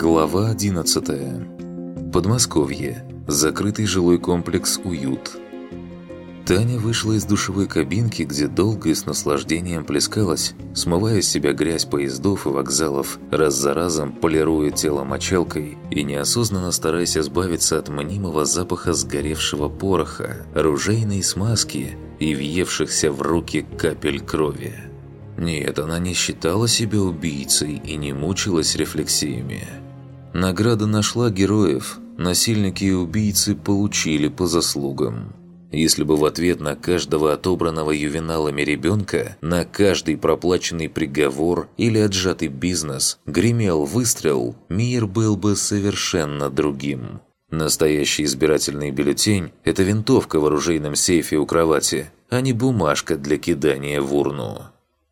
Глава 11. Подмосковье. Закрытый жилой комплекс «Уют». Таня вышла из душевой кабинки, где долго и с наслаждением плескалась, смывая с себя грязь поездов и вокзалов, раз за разом полируя тело мочалкой и неосознанно стараясь избавиться от мнимого запаха сгоревшего пороха, оружейной смазки и въевшихся в руки капель крови. Нет, она не считала себя убийцей и не мучилась рефлексиями. Награда нашла героев, насильники и убийцы получили по заслугам. Если бы в ответ на каждого отобранного ювеналами ребенка, на каждый проплаченный приговор или отжатый бизнес гремел выстрел, мир был бы совершенно другим. Настоящий избирательный бюллетень – это винтовка в оружейном сейфе у кровати, а не бумажка для кидания в урну.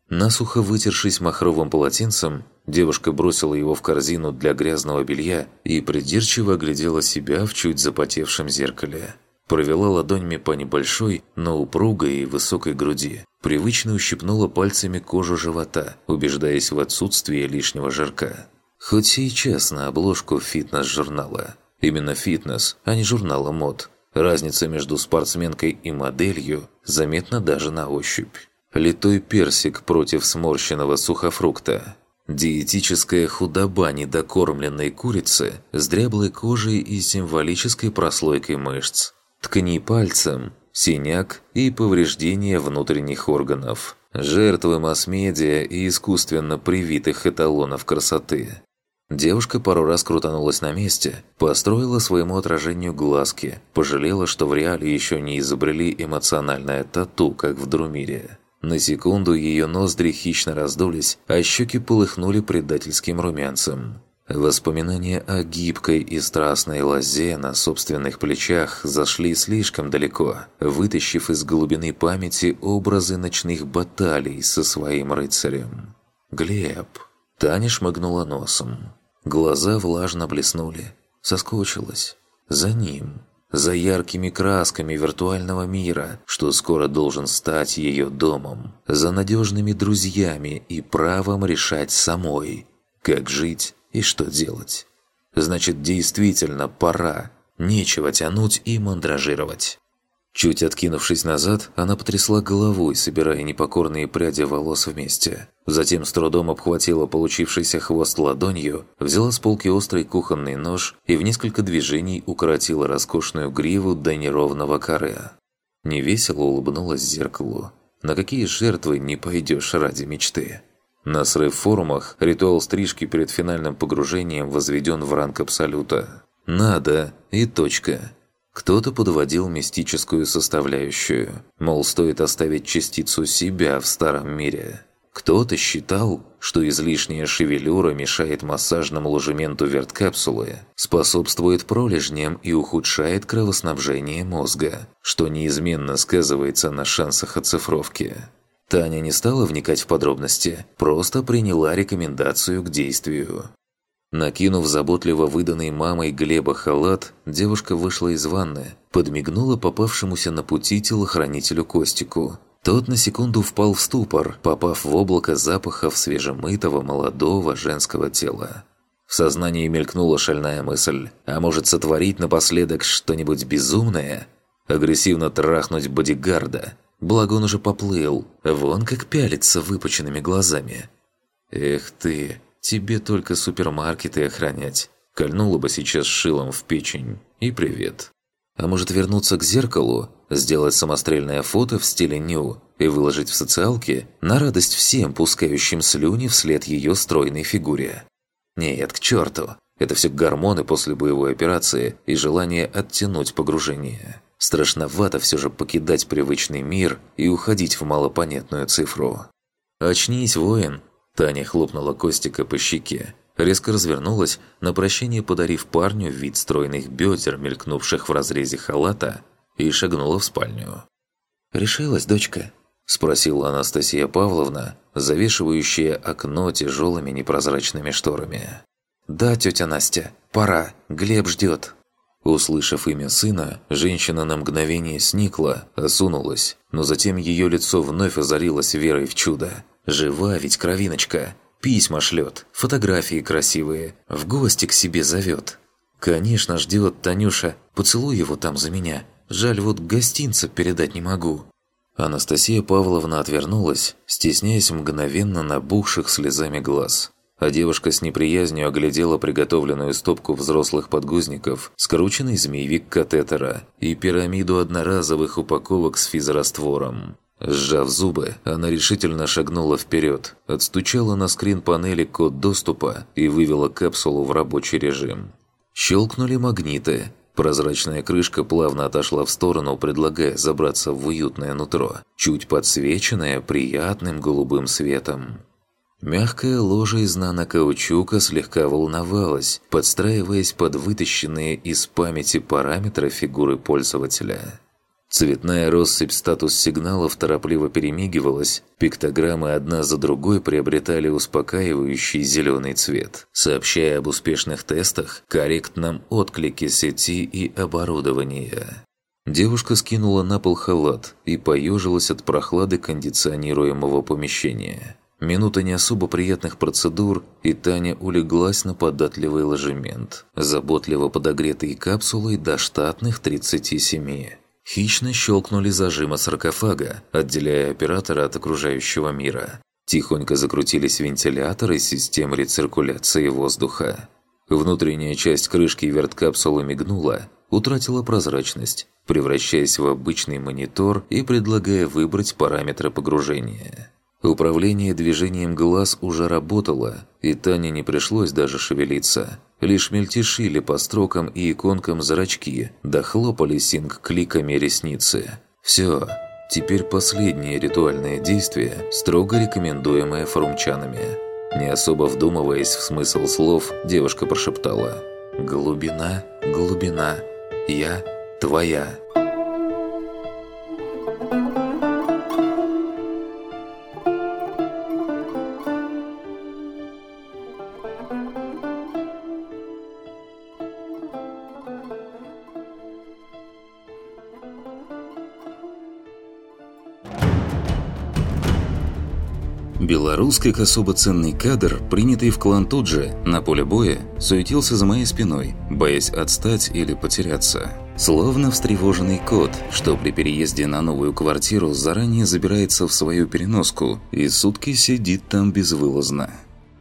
Насухо вытершись махровым полотенцем, девушка бросила его в корзину для грязного белья и придирчиво оглядела себя в чуть запотевшем зеркале. Провела ладонями по небольшой, но упругой и высокой груди. Привычно ущипнула пальцами кожу живота, убеждаясь в отсутствии лишнего жирка. Хоть сейчас на обложку фитнес-журнала. Именно фитнес, а не журнала мод. Разница между спортсменкой и моделью заметна даже на ощупь. Литой персик против сморщенного сухофрукта. Диетическая худоба недокормленной курицы с дряблой кожей и символической прослойкой мышц. Ткни пальцем, синяк и повреждение внутренних органов. Жертвы масс-медиа и искусственно привитых эталонов красоты. Девушка пару раз крутанулась на месте, построила своему отражению глазки, пожалела, что в реале еще не изобрели эмоциональное тату, как в Друмире. На секунду ее ноздри хищно раздулись, а щеки полыхнули предательским румянцем. Воспоминания о гибкой и страстной лозе на собственных плечах зашли слишком далеко, вытащив из глубины памяти образы ночных баталий со своим рыцарем. «Глеб!» Таня шмыгнула носом. Глаза влажно блеснули. Соскучилась. За ним за яркими красками виртуального мира, что скоро должен стать ее домом, за надежными друзьями и правом решать самой, как жить и что делать. Значит, действительно пора, нечего тянуть и мандражировать. Чуть откинувшись назад, она потрясла головой, собирая непокорные пряди волос вместе. Затем с трудом обхватила получившийся хвост ладонью, взяла с полки острый кухонный нож и в несколько движений укоротила роскошную гриву до неровного каре. Невесело улыбнулась зеркалу. На какие жертвы не пойдешь ради мечты? На срыв форумах ритуал стрижки перед финальным погружением возведен в ранг Абсолюта. Надо и точка. Кто-то подводил мистическую составляющую, мол, стоит оставить частицу себя в старом мире. Кто-то считал, что излишняя шевелюра мешает массажному ложементу верткапсулы, способствует пролежням и ухудшает кровоснабжение мозга, что неизменно сказывается на шансах оцифровки. Таня не стала вникать в подробности, просто приняла рекомендацию к действию. Накинув заботливо выданный мамой Глеба халат, девушка вышла из ванны, подмигнула попавшемуся на пути телохранителю Костику. Тот на секунду впал в ступор, попав в облако запахов свежемытого молодого женского тела. В сознании мелькнула шальная мысль, а может сотворить напоследок что-нибудь безумное? Агрессивно трахнуть бодигарда? Благо он уже поплыл, вон как пялится выпученными глазами. «Эх ты!» Тебе только супермаркеты охранять. Кольнула бы сейчас шилом в печень. И привет. А может вернуться к зеркалу, сделать самострельное фото в стиле ню и выложить в социалке на радость всем, пускающим слюни вслед ее стройной фигуре? Нет, к черту. Это все гормоны после боевой операции и желание оттянуть погружение. Страшновато все же покидать привычный мир и уходить в малопонятную цифру. «Очнись, воин, Таня хлопнула Костика по щеке, резко развернулась, на прощение подарив парню вид стройных бедер, мелькнувших в разрезе халата, и шагнула в спальню. «Решилась, дочка?» – спросила Анастасия Павловна, завешивающая окно тяжелыми непрозрачными шторами. «Да, тетя Настя, пора, Глеб ждет». Услышав имя сына, женщина на мгновение сникла, осунулась, но затем ее лицо вновь озарилось верой в чудо. Жива ведь кровиночка. Письма шлет, фотографии красивые, в гости к себе зовет. Конечно, ждет Танюша, поцелуй его там за меня. Жаль, вот гостинца передать не могу. Анастасия Павловна отвернулась, стесняясь мгновенно набухших слезами глаз. А девушка с неприязнью оглядела приготовленную стопку взрослых подгузников, скрученный змеевик катетера и пирамиду одноразовых упаковок с физраствором. Сжав зубы, она решительно шагнула вперед, отстучала на скрин-панели код доступа и вывела капсулу в рабочий режим. Щелкнули магниты, Прозрачная крышка плавно отошла в сторону, предлагая забраться в уютное нутро, чуть подсвеченное приятным голубым светом. Мягкая ложа из нанокаучука слегка волновалась, подстраиваясь под вытащенные из памяти параметры фигуры пользователя. Цветная россыпь статус-сигналов торопливо перемигивалась, пиктограммы одна за другой приобретали успокаивающий зеленый цвет, сообщая об успешных тестах, корректном отклике сети и оборудования. Девушка скинула на пол халат и поежилась от прохлады кондиционируемого помещения. Минута не особо приятных процедур, и Таня улеглась на податливый ложемент, заботливо подогретой капсулой до штатных 37. Хищно щелкнули зажимы саркофага, отделяя оператора от окружающего мира. Тихонько закрутились вентиляторы систем рециркуляции воздуха. Внутренняя часть крышки верткапсулы мигнула, утратила прозрачность, превращаясь в обычный монитор и предлагая выбрать параметры погружения. Управление движением глаз уже работало, и Тане не пришлось даже шевелиться. Лишь мельтешили по строкам и иконкам зрачки, да хлопали синк-кликами ресницы. Все, теперь последнее ритуальное действие, строго рекомендуемое форумчанами. Не особо вдумываясь в смысл слов, девушка прошептала «Глубина, глубина, я твоя». Белорус, как особо ценный кадр, принятый в клан тут же, на поле боя, суетился за моей спиной, боясь отстать или потеряться. Словно встревоженный кот, что при переезде на новую квартиру заранее забирается в свою переноску и сутки сидит там безвылазно.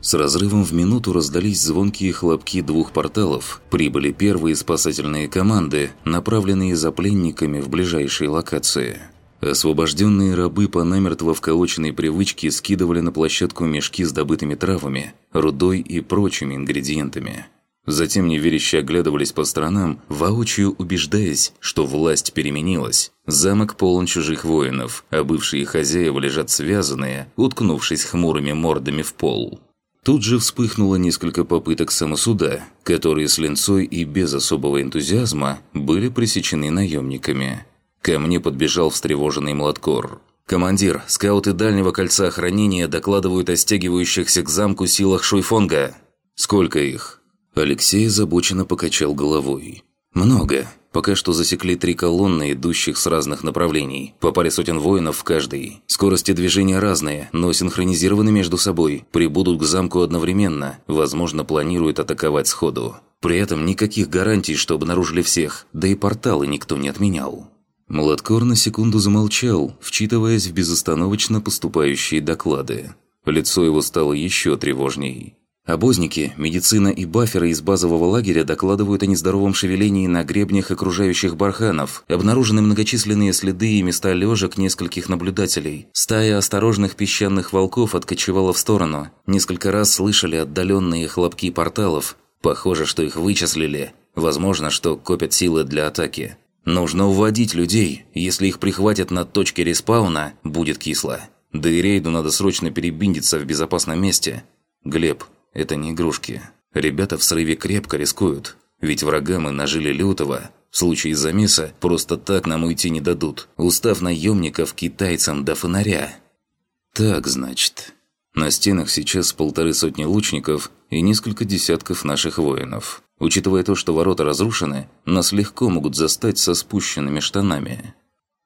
С разрывом в минуту раздались звонкие хлопки двух порталов. Прибыли первые спасательные команды, направленные за пленниками в ближайшие локации. Освобожденные рабы по намертво вколоченной привычке скидывали на площадку мешки с добытыми травами, рудой и прочими ингредиентами. Затем неверяще оглядывались по сторонам, воочию убеждаясь, что власть переменилась. Замок полон чужих воинов, а бывшие хозяева лежат связанные, уткнувшись хмурыми мордами в пол. Тут же вспыхнуло несколько попыток самосуда, которые с линцой и без особого энтузиазма были пресечены наемниками. Ко мне подбежал встревоженный Младкор. «Командир, скауты дальнего кольца охранения докладывают о стягивающихся к замку силах Шуйфонга. Сколько их?» Алексей озабоченно покачал головой. «Много. Пока что засекли три колонны, идущих с разных направлений. По паре сотен воинов в каждой. Скорости движения разные, но синхронизированы между собой. Прибудут к замку одновременно. Возможно, планируют атаковать сходу. При этом никаких гарантий, что обнаружили всех. Да и порталы никто не отменял. Младкор на секунду замолчал, вчитываясь в безостановочно поступающие доклады. Лицо его стало еще тревожней. Обозники, медицина и баферы из базового лагеря докладывают о нездоровом шевелении на гребнях окружающих барханов. Обнаружены многочисленные следы и места лежек нескольких наблюдателей. Стая осторожных песчаных волков откочевала в сторону. Несколько раз слышали отдаленные хлопки порталов. Похоже, что их вычислили. Возможно, что копят силы для атаки. Нужно уводить людей. Если их прихватят на точке респауна, будет кисло. Да и рейду надо срочно перебиндиться в безопасном месте. Глеб, это не игрушки. Ребята в срыве крепко рискуют. Ведь врага мы нажили лютого. В случае замеса просто так нам уйти не дадут. Устав наемников китайцам до фонаря. Так, значит. На стенах сейчас полторы сотни лучников и несколько десятков наших воинов. Учитывая то, что ворота разрушены, нас легко могут застать со спущенными штанами.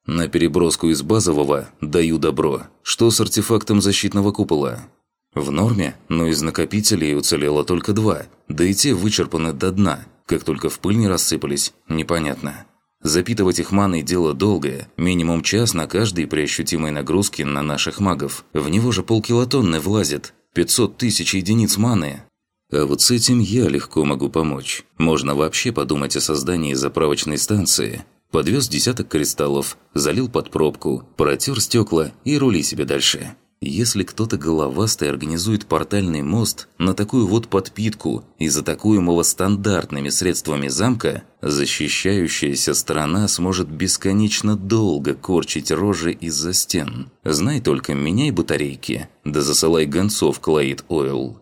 На переброску из базового даю добро. Что с артефактом защитного купола? В норме, но из накопителей уцелело только два, да и те вычерпаны до дна. Как только в пыль не рассыпались, непонятно. Запитывать их маной дело долгое, минимум час на каждой при ощутимой нагрузке на наших магов. В него же полкилотонны влазит, 500 тысяч единиц маны. А вот с этим я легко могу помочь. Можно вообще подумать о создании заправочной станции. Подвез десяток кристаллов, залил под пробку, протер стекла и рули себе дальше. Если кто-то головастый организует портальный мост на такую вот подпитку из атакуемого стандартными средствами замка, защищающаяся сторона сможет бесконечно долго корчить рожи из-за стен. Знай только, меняй батарейки, да засылай гонцов Клаид Ойл.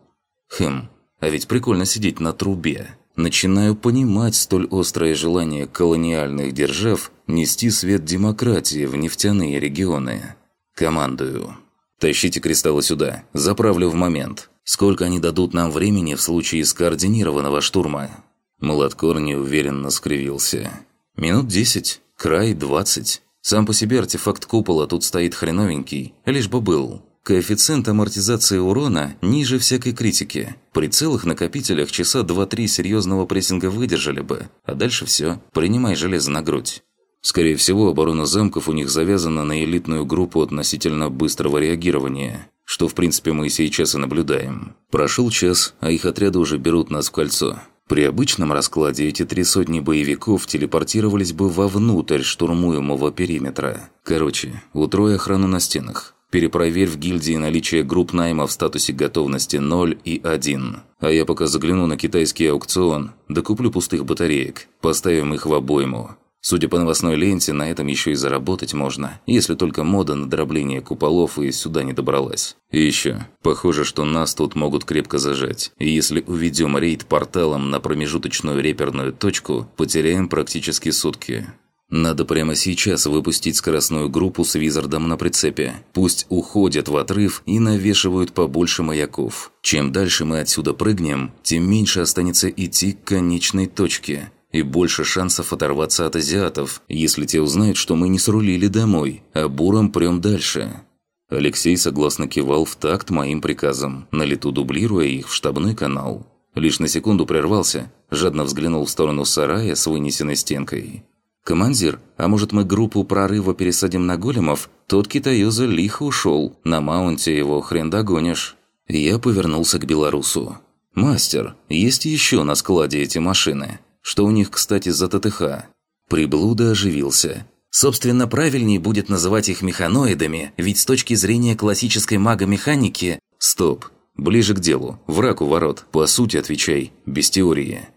Хм, а ведь прикольно сидеть на трубе. Начинаю понимать столь острое желание колониальных держав нести свет демократии в нефтяные регионы. Командую. Тащите кристаллы сюда, заправлю в момент. Сколько они дадут нам времени в случае скоординированного штурма?» Младкор неуверенно скривился. «Минут десять, край двадцать. Сам по себе артефакт купола тут стоит хреновенький, лишь бы был. Коэффициент амортизации урона ниже всякой критики. При целых накопителях часа 2-3 серьезного прессинга выдержали бы, а дальше все, принимай железо на грудь. Скорее всего, оборона замков у них завязана на элитную группу относительно быстрого реагирования, что в принципе мы сейчас и наблюдаем. Прошел час, а их отряды уже берут нас в кольцо. При обычном раскладе эти три сотни боевиков телепортировались бы вовнутрь штурмуемого периметра. Короче, утрой охрану на стенах. Перепроверь в гильдии наличие групп найма в статусе готовности 0 и 1. А я пока загляну на китайский аукцион, докуплю пустых батареек, поставим их в обойму. Судя по новостной ленте, на этом еще и заработать можно, если только мода на дробление куполов и сюда не добралась. И еще, похоже, что нас тут могут крепко зажать. И если уведем рейд порталом на промежуточную реперную точку, потеряем практически сутки. Надо прямо сейчас выпустить скоростную группу с визардом на прицепе. Пусть уходят в отрыв и навешивают побольше маяков. Чем дальше мы отсюда прыгнем, тем меньше останется идти к конечной точке – и больше шансов оторваться от азиатов, если те узнают, что мы не срулили домой, а буром прем дальше». Алексей согласно кивал в такт моим приказам, на лету дублируя их в штабной канал. Лишь на секунду прервался, жадно взглянул в сторону сарая с вынесенной стенкой. «Командир, а может мы группу прорыва пересадим на големов? Тот китаёза лихо ушел, на маунте его хрен догонишь». Я повернулся к белорусу. «Мастер, есть еще на складе эти машины?» Что у них, кстати, за ТТХ? Приблуда оживился. Собственно, правильнее будет называть их механоидами, ведь с точки зрения классической мага-механики... Стоп. Ближе к делу. Враг у ворот. По сути, отвечай. Без теории.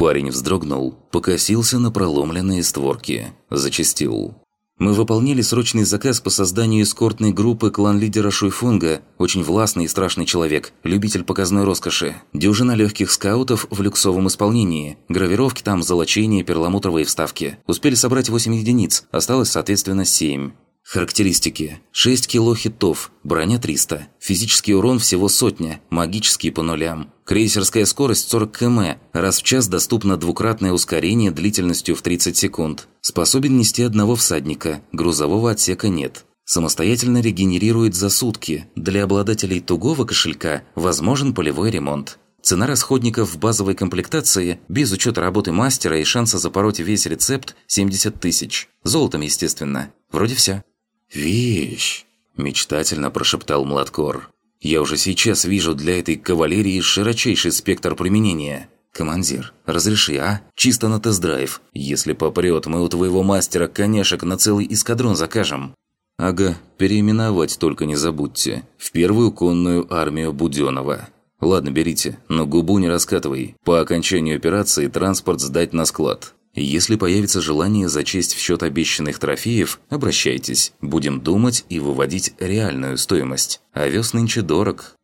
Парень вздрогнул, покосился на проломленные створки. Зачастил. Мы выполнили срочный заказ по созданию эскортной группы клан-лидера Шуйфунга, очень властный и страшный человек, любитель показной роскоши. Дюжина легких скаутов в люксовом исполнении, гравировки там, золочение, перламутровые вставки. Успели собрать 8 единиц, осталось, соответственно, 7. Характеристики. 6 кило хитов, броня 300, физический урон всего сотня, магический по нулям. Крейсерская скорость 40 км, раз в час доступно двукратное ускорение длительностью в 30 секунд. Способен нести одного всадника, грузового отсека нет. Самостоятельно регенерирует за сутки. Для обладателей тугого кошелька возможен полевой ремонт. Цена расходников в базовой комплектации, без учета работы мастера и шанса запороть весь рецепт, 70 тысяч. Золотом, естественно. Вроде все. «Вещь!» – мечтательно прошептал Младкор. «Я уже сейчас вижу для этой кавалерии широчайший спектр применения. Командир, разреши, а? Чисто на тест-драйв. Если попрет, мы у твоего мастера коняшек на целый эскадрон закажем». «Ага, переименовать только не забудьте. В первую конную армию Буденова». «Ладно, берите, но губу не раскатывай. По окончанию операции транспорт сдать на склад. Если появится желание зачесть в счет обещанных трофеев, обращайтесь. Будем думать и выводить реальную стоимость. Овес нынче дорог.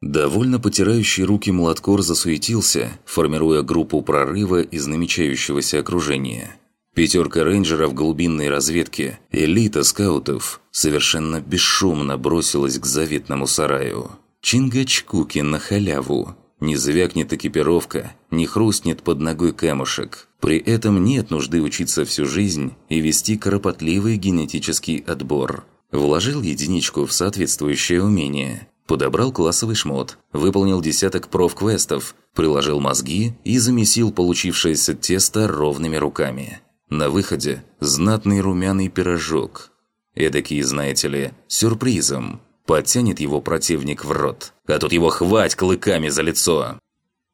Довольно потирающий руки Младкор засуетился, формируя группу прорыва из намечающегося окружения. Пятерка рейнджеров глубинной разведки, элита скаутов, совершенно бесшумно бросилась к заветному сараю. Чингачкуки на халяву. Не звякнет экипировка, не хрустнет под ногой камушек. При этом нет нужды учиться всю жизнь и вести кропотливый генетический отбор. Вложил единичку в соответствующее умение. Подобрал классовый шмот, выполнил десяток профквестов, приложил мозги и замесил получившееся тесто ровными руками. На выходе знатный румяный пирожок. Эдакий, знаете ли, сюрпризом. Подтянет его противник в рот, а тут его хвать клыками за лицо.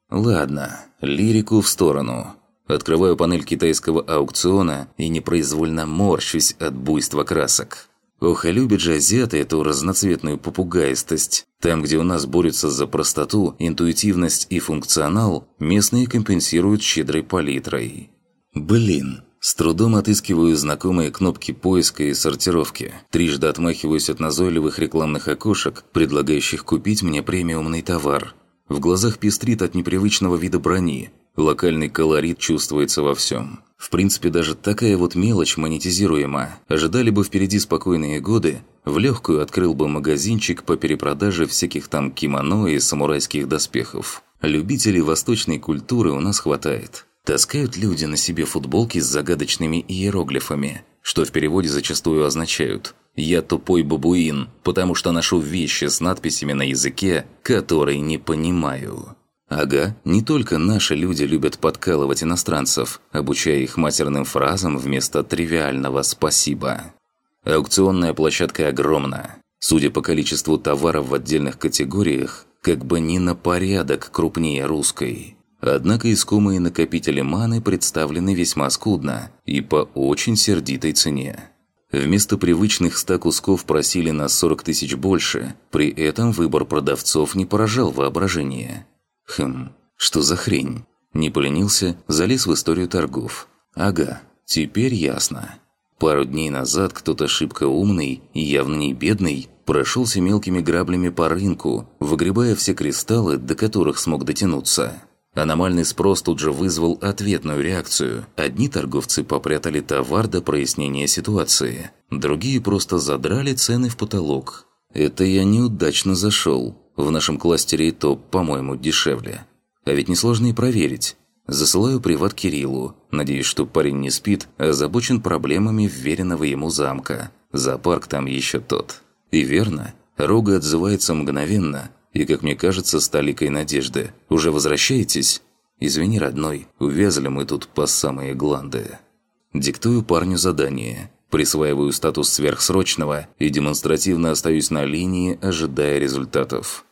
Ладно, лирику в сторону. Открываю панель китайского аукциона и непроизвольно морщусь от буйства красок. Ох, и любят же азиаты эту разноцветную попугаистость. Там, где у нас борются за простоту, интуитивность и функционал, местные компенсируют щедрой палитрой. Блин, с трудом отыскиваю знакомые кнопки поиска и сортировки. Трижды отмахиваюсь от назойливых рекламных окошек, предлагающих купить мне премиумный товар. В глазах пестрит от непривычного вида брони. Локальный колорит чувствуется во всем. В принципе, даже такая вот мелочь монетизируема. Ожидали бы впереди спокойные годы, в легкую открыл бы магазинчик по перепродаже всяких там кимоно и самурайских доспехов. Любителей восточной культуры у нас хватает. Таскают люди на себе футболки с загадочными иероглифами, что в переводе зачастую означают «Я тупой бабуин, потому что ношу вещи с надписями на языке, который не понимаю». Ага, не только наши люди любят подкалывать иностранцев, обучая их матерным фразам вместо тривиального «спасибо». Аукционная площадка огромна. Судя по количеству товаров в отдельных категориях, как бы не на порядок крупнее русской. Однако искомые накопители маны представлены весьма скудно и по очень сердитой цене. Вместо привычных 100 кусков просили на 40 тысяч больше, при этом выбор продавцов не поражал воображение. Хм, что за хрень? Не поленился, залез в историю торгов. Ага, теперь ясно. Пару дней назад кто-то шибко умный и явно не бедный прошелся мелкими граблями по рынку, выгребая все кристаллы, до которых смог дотянуться. Аномальный спрос тут же вызвал ответную реакцию. Одни торговцы попрятали товар до прояснения ситуации, другие просто задрали цены в потолок. Это я неудачно зашел. В нашем кластере и то, по-моему, дешевле. А ведь несложно и проверить. Засылаю приват Кириллу. Надеюсь, что парень не спит, а озабочен проблемами вверенного ему замка. Зоопарк там еще тот. И верно, Рога отзывается мгновенно, и, как мне кажется, с толикой надежды. «Уже возвращаетесь?» «Извини, родной, увязли мы тут по самые гланды». Диктую парню задание. Присваиваю статус сверхсрочного и демонстративно остаюсь на линии, ожидая результатов.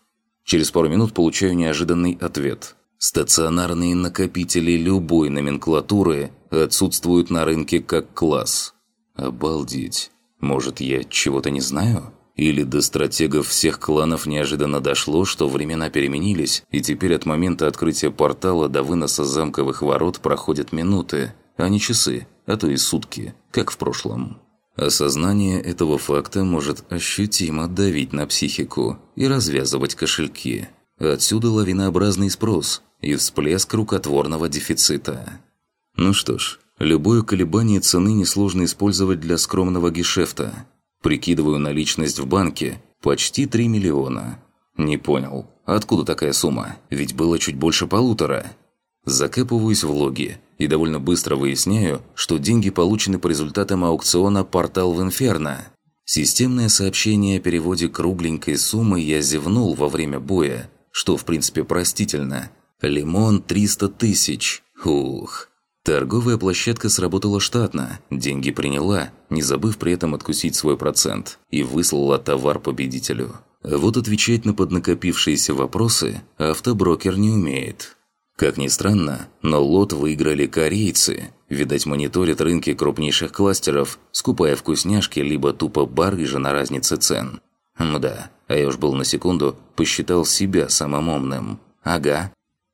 Через пару минут получаю неожиданный ответ. Стационарные накопители любой номенклатуры отсутствуют на рынке как класс. Обалдеть. Может, я чего-то не знаю? Или до стратегов всех кланов неожиданно дошло, что времена переменились, и теперь от момента открытия портала до выноса замковых ворот проходят минуты, а не часы, а то и сутки, как в прошлом. Осознание этого факта может ощутимо давить на психику и развязывать кошельки. Отсюда лавинообразный спрос и всплеск рукотворного дефицита. Ну что ж, любое колебание цены несложно использовать для скромного гешефта. Прикидываю наличность в банке – почти 3 миллиона. Не понял, откуда такая сумма? Ведь было чуть больше полутора. Закапываюсь в логи и довольно быстро выясняю, что деньги получены по результатам аукциона «Портал в Инферно». Системное сообщение о переводе кругленькой суммы я зевнул во время боя, что в принципе простительно. Лимон 300 тысяч. Ух. Торговая площадка сработала штатно, деньги приняла, не забыв при этом откусить свой процент, и выслала товар победителю. Вот отвечать на поднакопившиеся вопросы автоброкер не умеет. Как ни странно, но лот выиграли корейцы. Видать, мониторят рынки крупнейших кластеров, скупая вкусняшки, либо тупо барыжа на разнице цен. Мда, а я уж был на секунду, посчитал себя самым умным. Ага.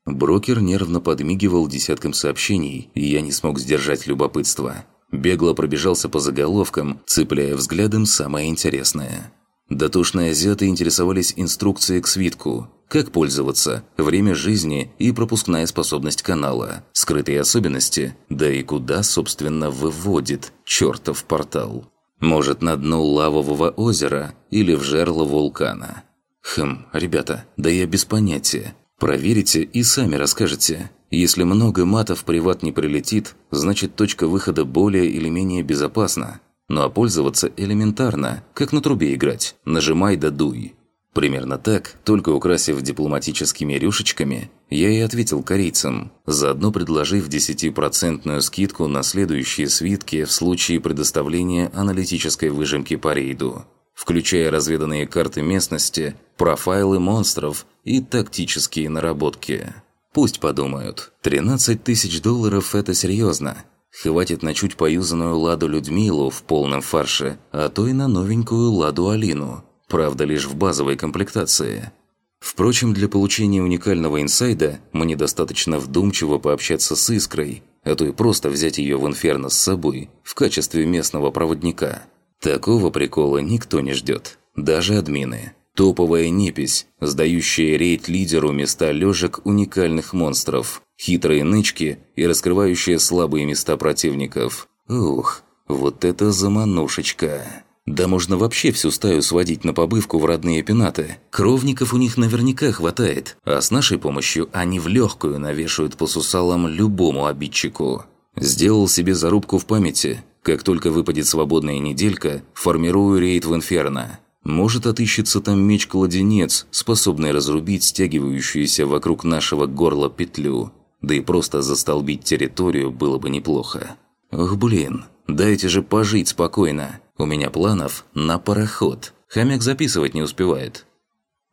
Брокер нервно подмигивал десяткам сообщений, и я не смог сдержать любопытство. Бегло пробежался по заголовкам, цепляя взглядом самое интересное. Дотошные азиаты интересовались инструкцией к свитку, как пользоваться, время жизни и пропускная способность канала, скрытые особенности, да и куда, собственно, выводит чертов портал. Может, на дно лавового озера или в жерло вулкана. Хм, ребята, да я без понятия. Проверите и сами расскажете. Если много матов приват не прилетит, значит точка выхода более или менее безопасна. Ну а пользоваться элементарно, как на трубе играть. Нажимай да дуй. Примерно так, только украсив дипломатическими рюшечками, я и ответил корейцам, заодно предложив 10% скидку на следующие свитки в случае предоставления аналитической выжимки по рейду, включая разведанные карты местности, профайлы монстров и тактические наработки. Пусть подумают, 13 тысяч долларов – это серьезно. Хватит на чуть поюзанную Ладу Людмилу в полном фарше, а то и на новенькую Ладу Алину – правда лишь в базовой комплектации. Впрочем, для получения уникального инсайда мне достаточно вдумчиво пообщаться с Искрой, а то и просто взять ее в Инферно с собой в качестве местного проводника. Такого прикола никто не ждет, даже админы. Топовая непись, сдающая рейд-лидеру места лёжек уникальных монстров, хитрые нычки и раскрывающая слабые места противников. Ух, вот это заманушечка! Да можно вообще всю стаю сводить на побывку в родные пенаты. Кровников у них наверняка хватает, а с нашей помощью они в легкую навешают по сусалам любому обидчику. Сделал себе зарубку в памяти. Как только выпадет свободная неделька, формирую рейд в Инферно. Может, отыщется там меч-кладенец, способный разрубить стягивающуюся вокруг нашего горла петлю. Да и просто застолбить территорию было бы неплохо. Ох, блин, дайте же пожить спокойно. У меня планов на пароход. Хомяк записывать не успевает.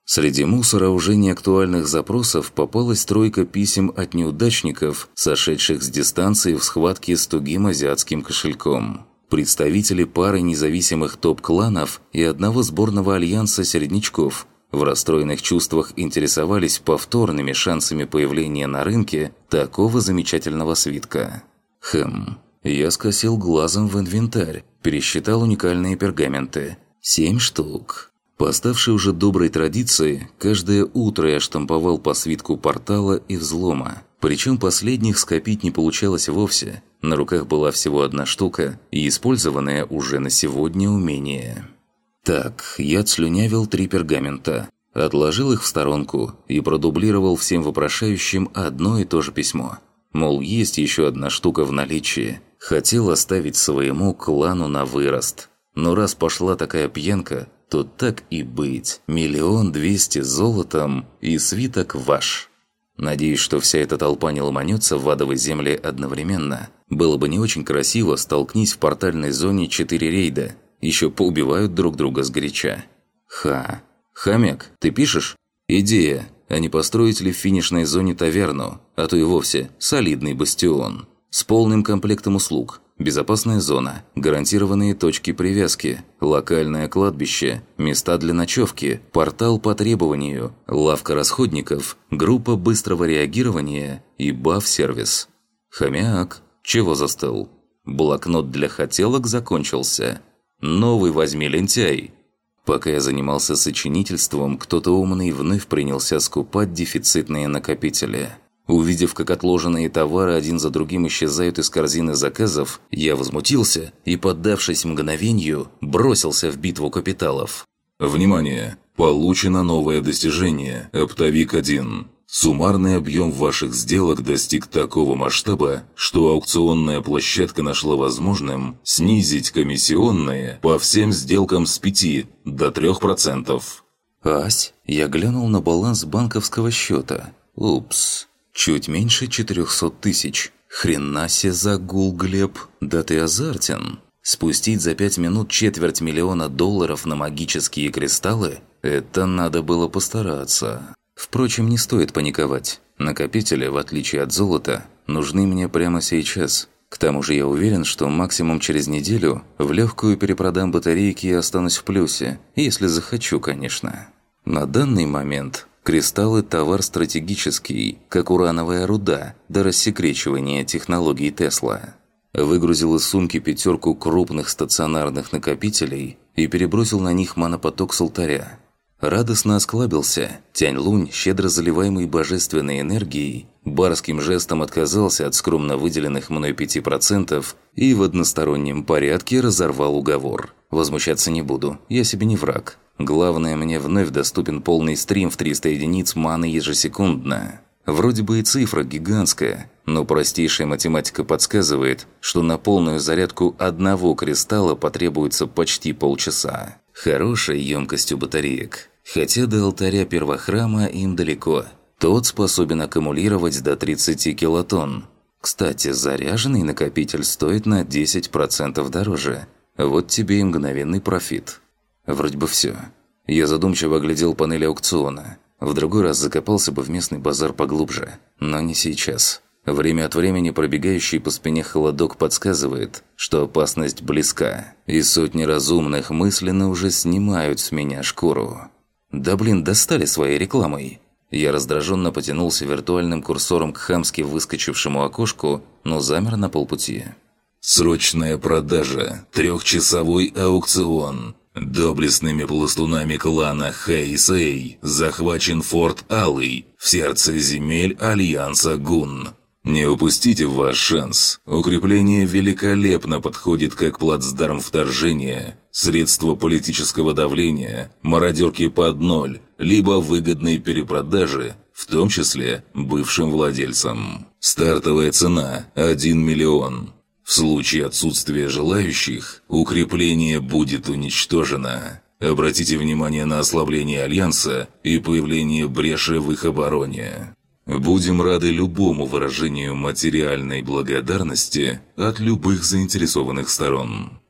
Среди мусора уже неактуальных запросов попалась тройка писем от неудачников, сошедших с дистанции в схватке с тугим азиатским кошельком. Представители пары независимых топ-кланов и одного сборного альянса середнячков в расстроенных чувствах интересовались повторными шансами появления на рынке такого замечательного свитка. Хм, я скосил глазом в инвентарь, пересчитал уникальные пергаменты. Семь штук. По оставшей уже доброй традиции, каждое утро я штамповал по свитку портала и взлома. Причем последних скопить не получалось вовсе. На руках была всего одна штука и использованное уже на сегодня умение. Так, я слюнявил три пергамента, отложил их в сторонку и продублировал всем вопрошающим одно и то же письмо. Мол, есть еще одна штука в наличии, Хотел оставить своему клану на вырост. Но раз пошла такая пьянка, то так и быть. Миллион двести золотом и свиток ваш. Надеюсь, что вся эта толпа не ломанется в адовой земле одновременно. Было бы не очень красиво, столкнись в портальной зоне четыре рейда. Еще поубивают друг друга сгоряча. Ха. Хамек, ты пишешь? Идея, а не построить ли в финишной зоне таверну, а то и вовсе солидный бастион. С полным комплектом услуг. Безопасная зона, гарантированные точки привязки, локальное кладбище, места для ночевки, портал по требованию, лавка расходников, группа быстрого реагирования и баф-сервис. Хомяк, чего застыл? Блокнот для хотелок закончился. Новый возьми, лентяй. Пока я занимался сочинительством, кто-то умный вновь принялся скупать дефицитные накопители – Увидев, как отложенные товары один за другим исчезают из корзины заказов, я возмутился и, поддавшись мгновению, бросился в битву капиталов. Внимание! Получено новое достижение «Оптовик-1». Суммарный объем ваших сделок достиг такого масштаба, что аукционная площадка нашла возможным снизить комиссионные по всем сделкам с 5 до 3%. «Ась?» Я глянул на баланс банковского счета. «Упс». Чуть меньше 400 тысяч. Хрена себе загул, Глеб. Да ты азартен. Спустить за пять минут четверть миллиона долларов на магические кристаллы – это надо было постараться. Впрочем, не стоит паниковать. Накопители, в отличие от золота, нужны мне прямо сейчас. К тому же я уверен, что максимум через неделю в легкую перепродам батарейки и останусь в плюсе, если захочу, конечно. На данный момент Кристаллы – товар стратегический, как урановая руда, до рассекречивания технологий Тесла. Выгрузил из сумки пятерку крупных стационарных накопителей и перебросил на них монопоток с алтаря. Радостно осклабился, Тянь-Лунь, щедро заливаемый божественной энергией, барским жестом отказался от скромно выделенных мной 5% и в одностороннем порядке разорвал уговор. Возмущаться не буду, я себе не враг. Главное, мне вновь доступен полный стрим в 300 единиц маны ежесекундно. Вроде бы и цифра гигантская, но простейшая математика подсказывает, что на полную зарядку одного кристалла потребуется почти полчаса. Хорошая емкость у батареек. Хотя до алтаря первохрама им далеко. Тот способен аккумулировать до 30 килотонн. Кстати, заряженный накопитель стоит на 10% дороже. Вот тебе и мгновенный профит. Вроде бы все. Я задумчиво оглядел панель аукциона. В другой раз закопался бы в местный базар поглубже. Но не сейчас. Время от времени пробегающий по спине холодок подсказывает, что опасность близка, и сотни разумных мысленно уже снимают с меня шкуру. Да блин, достали своей рекламой. Я раздраженно потянулся виртуальным курсором к хамски выскочившему окошку, но замер на полпути. «Срочная продажа. Трехчасовой аукцион. Доблестными пластунами клана Хэйсэй захвачен форт Алый в сердце земель Альянса Гун. Не упустите ваш шанс. Укрепление великолепно подходит как плацдарм вторжения, средство политического давления, мародерки под ноль, либо выгодной перепродажи, в том числе бывшим владельцам. Стартовая цена – 1 миллион. В случае отсутствия желающих, укрепление будет уничтожено. Обратите внимание на ослабление Альянса и появление бреши в их обороне. Будем рады любому выражению материальной благодарности от любых заинтересованных сторон.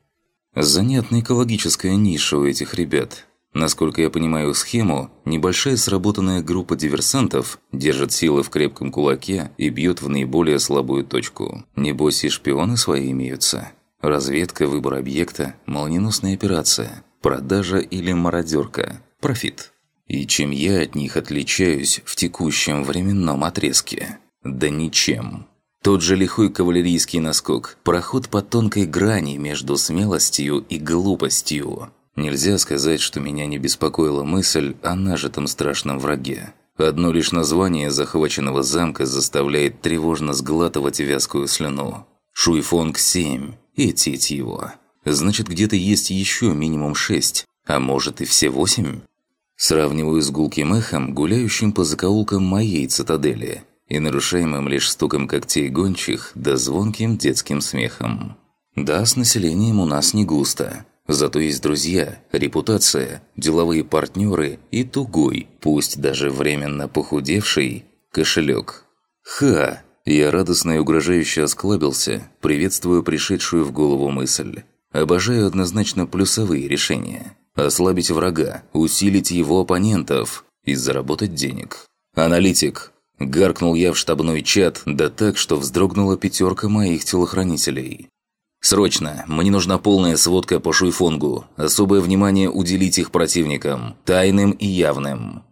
Занятная экологическая ниша у этих ребят. Насколько я понимаю схему, небольшая сработанная группа диверсантов держит силы в крепком кулаке и бьет в наиболее слабую точку. Небось и шпионы свои имеются. Разведка, выбор объекта, молниеносная операция, продажа или мародерка, профит. И чем я от них отличаюсь в текущем временном отрезке? Да ничем. Тот же лихой кавалерийский наскок, проход по тонкой грани между смелостью и глупостью. Нельзя сказать, что меня не беспокоила мысль о нажитом страшном враге. Одно лишь название захваченного замка заставляет тревожно сглатывать вязкую слюну. Шуйфонг-7. И его. Значит, где-то есть еще минимум шесть, а может и все восемь? Сравниваю с гулким эхом, гуляющим по закоулкам моей цитадели, и нарушаемым лишь стуком когтей гончих да звонким детским смехом. Да, с населением у нас не густо. Зато есть друзья, репутация, деловые партнеры и тугой, пусть даже временно похудевший, кошелек. Ха! Я радостно и угрожающе осклабился, приветствую пришедшую в голову мысль. Обожаю однозначно плюсовые решения ослабить врага, усилить его оппонентов и заработать денег. «Аналитик!» – гаркнул я в штабной чат, да так, что вздрогнула пятерка моих телохранителей. «Срочно! Мне нужна полная сводка по Шуйфонгу. Особое внимание уделить их противникам, тайным и явным».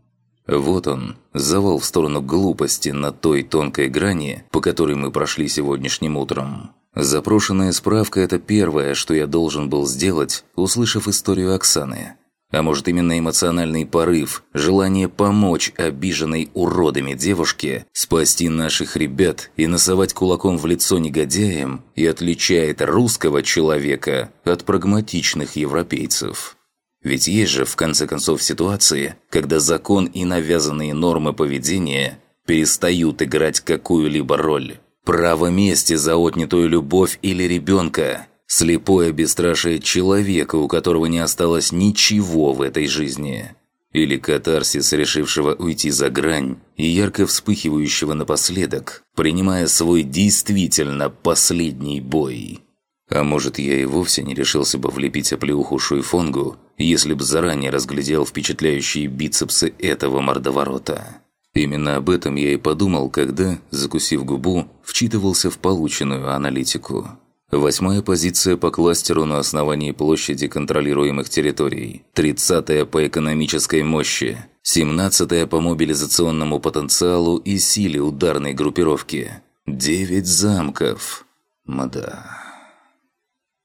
Вот он, завал в сторону глупости на той тонкой грани, по которой мы прошли сегодняшним утром. Запрошенная справка – это первое, что я должен был сделать, услышав историю Оксаны. А может именно эмоциональный порыв, желание помочь обиженной уродами девушке, спасти наших ребят и носовать кулаком в лицо негодяям и отличает русского человека от прагматичных европейцев. Ведь есть же, в конце концов, ситуации, когда закон и навязанные нормы поведения перестают играть какую-либо роль. Право мести за отнятую любовь или ребенка. Слепое бесстрашие человека, у которого не осталось ничего в этой жизни. Или катарсис, решившего уйти за грань и ярко вспыхивающего напоследок, принимая свой действительно последний бой. А может, я и вовсе не решился бы влепить оплеуху Шуйфонгу, если бы заранее разглядел впечатляющие бицепсы этого мордоворота. Именно об этом я и подумал, когда, закусив губу, вчитывался в полученную аналитику. Восьмая позиция по кластеру на основании площади контролируемых территорий, тридцатая по экономической мощи, семнадцатая по мобилизационному потенциалу и силе ударной группировки. Девять замков. Мда.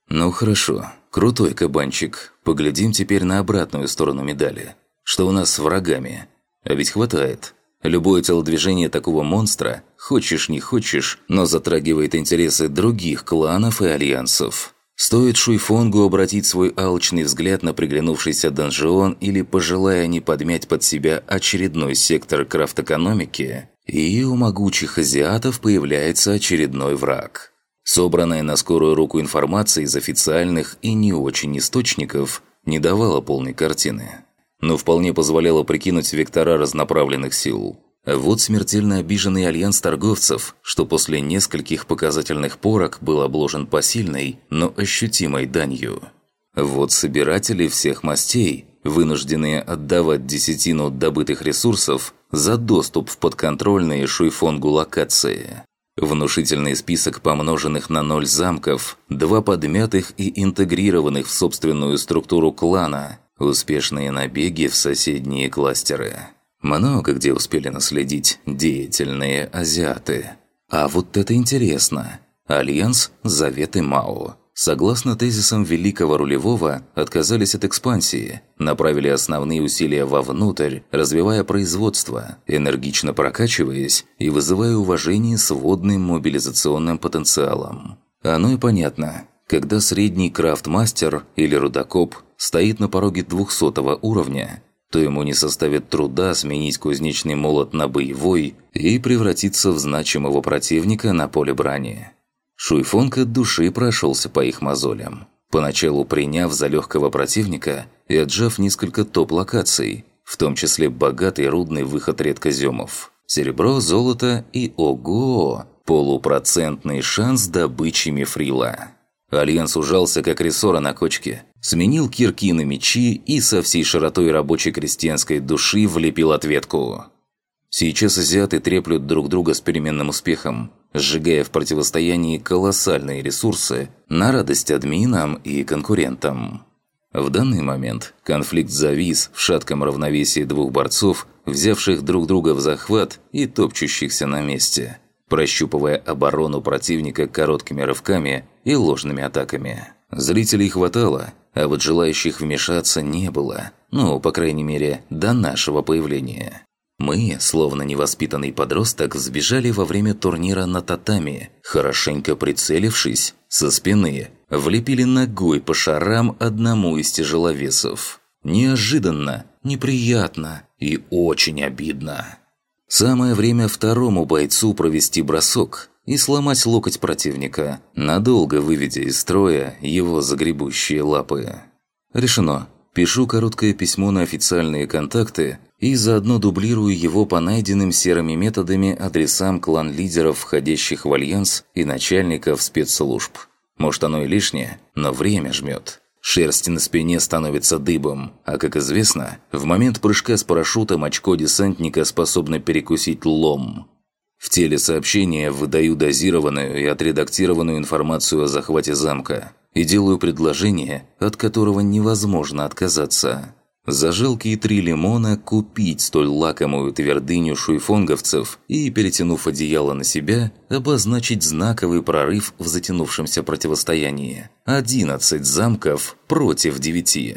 Ну хорошо, крутой кабанчик. Поглядим теперь на обратную сторону медали. Что у нас с врагами? А ведь хватает. Любое телодвижение такого монстра, хочешь не хочешь, но затрагивает интересы других кланов и альянсов. Стоит Шуйфонгу обратить свой алчный взгляд на приглянувшийся донжион или пожелая не подмять под себя очередной сектор крафт-экономики, и у могучих азиатов появляется очередной враг. Собранная на скорую руку информация из официальных и не очень источников не давала полной картины. Но вполне позволяло прикинуть вектора разноправленных сил. Вот смертельно обиженный альянс торговцев, что после нескольких показательных порок был обложен посильной, но ощутимой данью. Вот собиратели всех мастей, вынужденные отдавать десятину добытых ресурсов за доступ в подконтрольные Шуйфонгу локации. Внушительный список помноженных на ноль замков, два подмятых и интегрированных в собственную структуру клана, успешные набеги в соседние кластеры. Много где успели наследить деятельные азиаты. А вот это интересно. Альянс Заветы Мао. Согласно тезисам Великого Рулевого, отказались от экспансии, направили основные усилия вовнутрь, развивая производство, энергично прокачиваясь и вызывая уважение сводным мобилизационным потенциалом. Оно и понятно. Когда средний крафтмастер или рудокоп стоит на пороге 200 уровня, то ему не составит труда сменить кузнечный молот на боевой и превратиться в значимого противника на поле брани. Шуйфонг от души прошелся по их мозолям, поначалу приняв за легкого противника и отжав несколько топ-локаций, в том числе богатый рудный выход редкоземов. Серебро, золото и, ого, полупроцентный шанс добычи мифрила. Альянс ужался, как рессора на кочке, сменил кирки на мечи и со всей широтой рабочей крестьянской души влепил ответку. Сейчас азиаты треплют друг друга с переменным успехом, сжигая в противостоянии колоссальные ресурсы на радость админам и конкурентам. В данный момент конфликт завис в шатком равновесии двух борцов, взявших друг друга в захват и топчущихся на месте – прощупывая оборону противника короткими рывками и ложными атаками. Зрителей хватало, а вот желающих вмешаться не было, ну, по крайней мере, до нашего появления. Мы, словно невоспитанный подросток, сбежали во время турнира на татами, хорошенько прицелившись, со спины, влепили ногой по шарам одному из тяжеловесов. Неожиданно, неприятно и очень обидно. Самое время второму бойцу провести бросок и сломать локоть противника, надолго выведя из строя его загребущие лапы. Решено. Пишу короткое письмо на официальные контакты и заодно дублирую его по найденным серыми методами адресам клан-лидеров, входящих в Альянс и начальников спецслужб. Может оно и лишнее, но время жмет. Шерсть на спине становится дыбом, а, как известно, в момент прыжка с парашютом очко десантника способно перекусить лом. В теле сообщения выдаю дозированную и отредактированную информацию о захвате замка и делаю предложение, от которого невозможно отказаться. За жалкие три лимона купить столь лакомую твердыню шуйфонговцев и, перетянув одеяло на себя, обозначить знаковый прорыв в затянувшемся противостоянии. 11 замков против 9.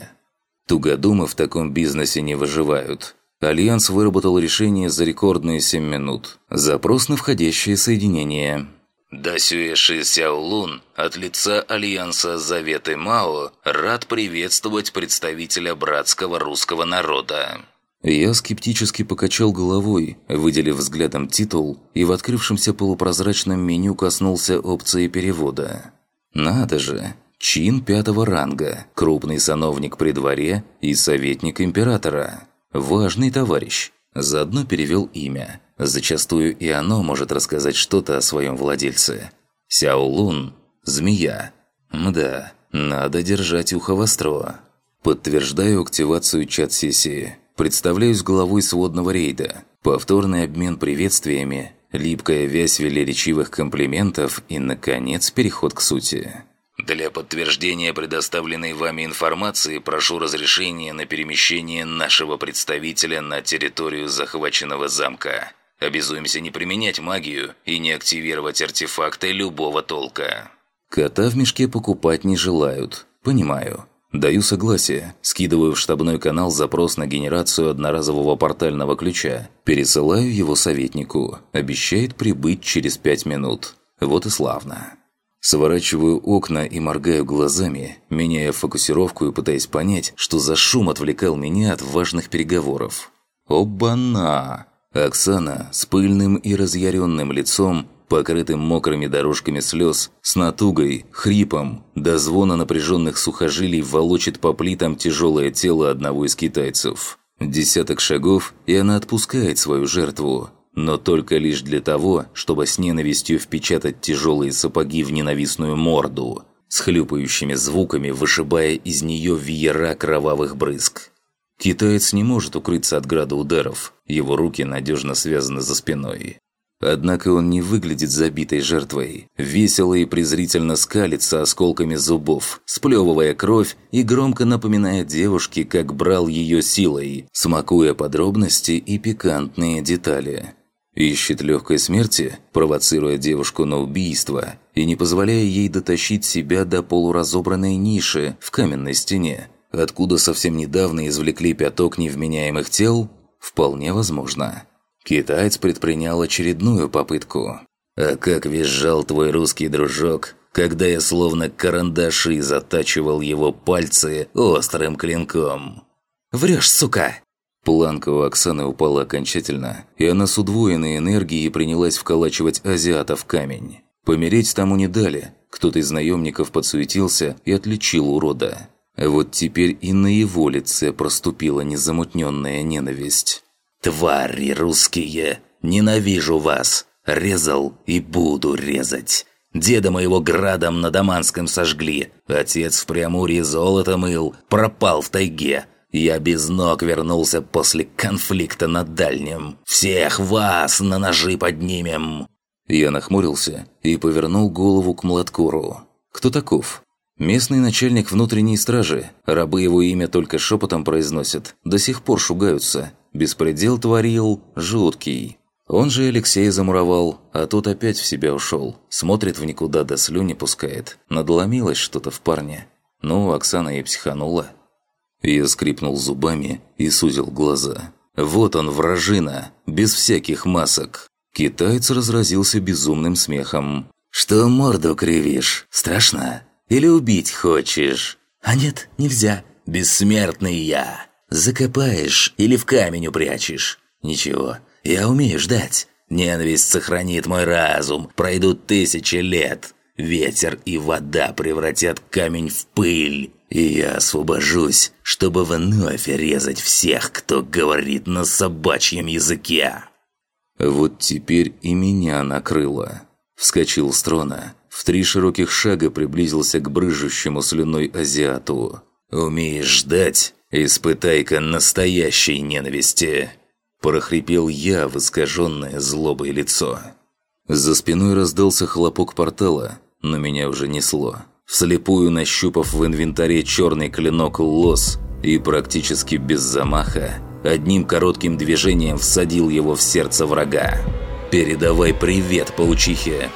Тугодумы в таком бизнесе не выживают. Альянс выработал решение за рекордные 7 минут. Запрос на входящее соединение – Дасюэши Сяолун от лица Альянса Заветы Мао рад приветствовать представителя братского русского народа. Я скептически покачал головой, выделив взглядом титул, и в открывшемся полупрозрачном меню коснулся опции перевода. Надо же, чин пятого ранга, крупный сановник при дворе и советник императора. Важный товарищ. Заодно перевел имя. Зачастую и оно может рассказать что-то о своем владельце. Сяо Лун – змея. Мда, надо держать ухо востро. Подтверждаю активацию чат-сессии. Представляюсь главой сводного рейда. Повторный обмен приветствиями, липкая вязь велеречивых комплиментов и, наконец, переход к сути. Для подтверждения предоставленной вами информации прошу разрешения на перемещение нашего представителя на территорию захваченного замка. Обязуемся не применять магию и не активировать артефакты любого толка. Кота в мешке покупать не желают. Понимаю. Даю согласие. Скидываю в штабной канал запрос на генерацию одноразового портального ключа. Пересылаю его советнику. Обещает прибыть через пять минут. Вот и славно. Сворачиваю окна и моргаю глазами, меняя фокусировку и пытаясь понять, что за шум отвлекал меня от важных переговоров. Оба-на! Оксана с пыльным и разъяренным лицом покрытым мокрыми дорожками слез, с натугой, хрипом, до звона напряженных сухожилий волочит по плитам тяжелое тело одного из китайцев. Десяток шагов, и она отпускает свою жертву. Но только лишь для того, чтобы с ненавистью впечатать тяжелые сапоги в ненавистную морду, с хлюпающими звуками вышибая из нее веера кровавых брызг. Китаец не может укрыться от града ударов, его руки надежно связаны за спиной. Однако он не выглядит забитой жертвой. Весело и презрительно скалится осколками зубов, сплевывая кровь и громко напоминая девушке, как брал ее силой, смакуя подробности и пикантные детали. Ищет легкой смерти, провоцируя девушку на убийство и не позволяя ей дотащить себя до полуразобранной ниши в каменной стене, откуда совсем недавно извлекли пяток невменяемых тел, вполне возможно. Китаец предпринял очередную попытку. «А как визжал твой русский дружок, когда я словно карандаши затачивал его пальцы острым клинком!» «Врешь, сука!» Планка у Оксаны упала окончательно, и она с удвоенной энергией принялась вколачивать азиата в камень. Помереть тому не дали, кто-то из наемников подсуетился и отличил урода. Вот теперь и на его лице проступила незамутненная ненависть. «Твари русские! Ненавижу вас! Резал и буду резать! Деда моего градом на Даманском сожгли, отец в Преамурье золото мыл, пропал в тайге!» Я без ног вернулся после конфликта на Дальнем. Всех вас на ножи поднимем!» Я нахмурился и повернул голову к Младкуру. «Кто таков?» Местный начальник внутренней стражи. Рабы его имя только шепотом произносят. До сих пор шугаются. Беспредел творил жуткий. Он же Алексея замуровал, а тот опять в себя ушел. Смотрит в никуда, до слюни пускает. Надломилось что-то в парне. Ну, Оксана и психанула. Я скрипнул зубами и сузил глаза. Вот он, вражина, без всяких масок. Китаец разразился безумным смехом. «Что морду кривишь? Страшно? Или убить хочешь?» «А нет, нельзя. Бессмертный я. Закопаешь или в камень упрячешь. Ничего, я умею ждать. Ненависть сохранит мой разум. Пройдут тысячи лет. Ветер и вода превратят камень в пыль. И я освобожусь, чтобы вновь резать всех, кто говорит на собачьем языке. Вот теперь и меня накрыло. Вскочил с трона, в три широких шага приблизился к брыжущему слюной азиату. «Умеешь ждать? Испытай-ка настоящей ненависти!» Прохрипел я в искаженное злобой лицо. За спиной раздался хлопок портала, но меня уже несло вслепую нащупав в инвентаре черный клинок лос и практически без замаха, одним коротким движением всадил его в сердце врага. «Передавай привет, паучихе!»